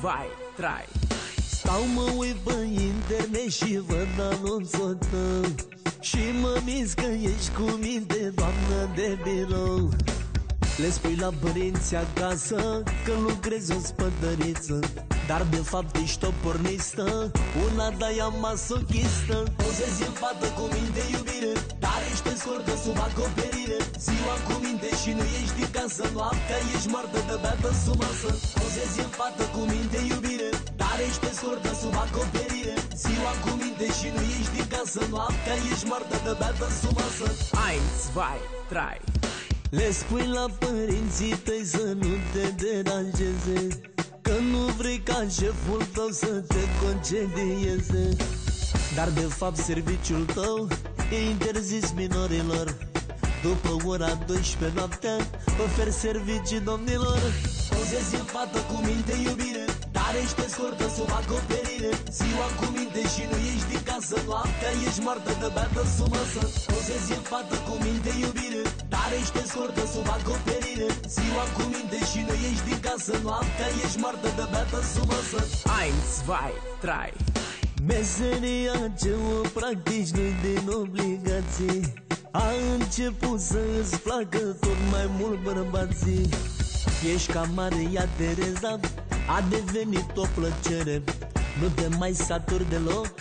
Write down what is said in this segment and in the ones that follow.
vai, trai. Stau mă uit pe internet și văd anunțul tău. Și mă minți că ești cu minte, doamnă de birou. Le spui la părinți acasă că lucrezi o spătăriță Dar de fapt ești o pornistă, una de-aia masochistă. Pozezi în fată cu minte iubire, dar ești scurtă sub acoperire Ziua cu minte și nu ești din casă, noaptea ești moartă de beată sub masă. Pozezi în fată cu minte iubire, dar ești scurtă sub acoperire. Ziua cu minte și nu ești din casă, noaptea ești moartă de beată sub masă. Eins, zwei, drei le spui la părinții tăi să nu te deranjeze Că nu vrei ca șeful tău să te concedieze. Dar de fapt serviciul tău e interzis minorilor După ora 12 noaptea oferi servicii domnilor. Pozezi în fată cu minte iubire Dar ești scurtă sub acoperire. Ziua cu minte și nu ești din casă Noaptea ești moartă de beată sub masă. Pozezi în fată cu minte iubire Dar ești scurtă sub acoperire. Ziua cu minte și nu ești din casă Noaptea ești moartă de beată sub masă. Eins, zwei, drei Meseria ce o practici nu din obligații A început să îți placă tot mai mult bărbații. Ești ca Maria Tereza, a devenit o plăcere. Nu te mai saturi deloc,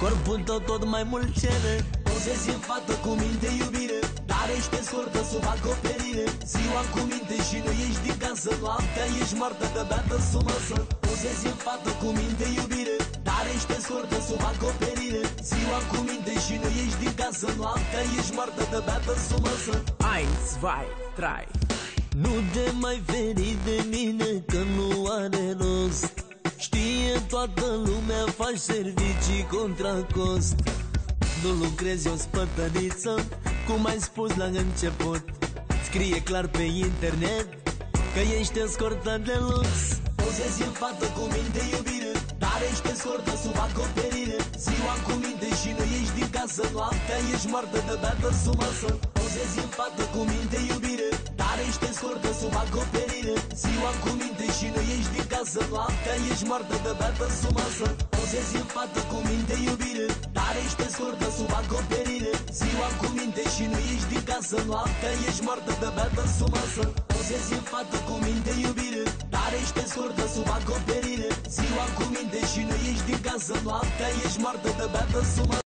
corpul tău tot mai mult cere. Pozezi în fată cu minte iubire Dar ești scurtă sub acoperire. Ziua cu minte și nu ești din casă Noaptea ești moartă de beată sub masă. Pozezi în fată cu minte iubire Dar ești scurtă sub acoperire. Ziua cu minte și nu ești din casă Noaptea ești moartă de beată sub masă Eins, zwei, drei nu te mai feri de mine că nu are rost. Știe toată lumea, faci servicii contra cost. Nu lucrezi o spătăriță, cum ai spus la început. Scrie clar pe internet că ești escortat de lux. Pozezi în fată cu minte iubire Dar ești escortă sub acoperire Noaptea ești moartă de beată sub masă Pozezi în fată cu minte iubire. Dar ești escortă sub acoperire. Ziua cu minte și nu ești din casă Noaptea ești moartă de beată sub masă Pozezi în fată cu minte iubire. Dar ești escortă sub acoperire. Ziua cu minte și nu ești din casă Noaptea ești moartă de beată sub masă Pozezi în fată cu minte iubire. Dar ești scurtă sub acoperire. Ziua cu minte și nu ești din casă Noaptea ești moartă de beată sub masă